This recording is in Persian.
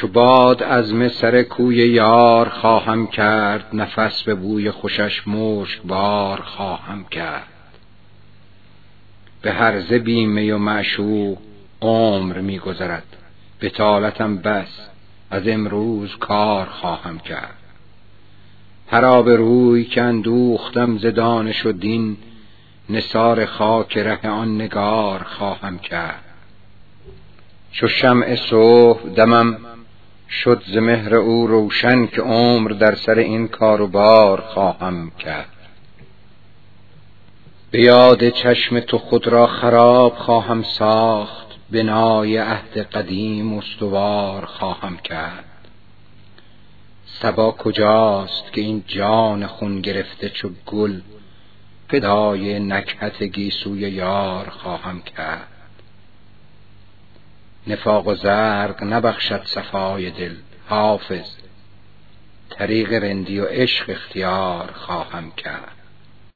چو باد از سر کوی یار خواهم کرد نفس به بوی خوشش مشک بار خواهم کرد. به هرزه بیمه و معشوق عمر میگذرد بتالتم بس از امروز کار خواهم کرد. هر روی که اندوختم ز دانش و دین خاک ره آن نگار خواهم کرد. چو شمع صبح دمم شد ز مهر او روشن که عمر در سر این کار و بار خواهم کرد. به یاد چشم تو خود را خراب خواهم ساخت بنای عهد قدیم استوار خواهم کرد. سبا کجاست که این جان خون گرفته چو گل فدای نکهت گیسوی یار خواهم کرد. نفاق و زرق نبخشد صفای دل. حافظ. طریق رندی و عشق اختیار خواهم کرد.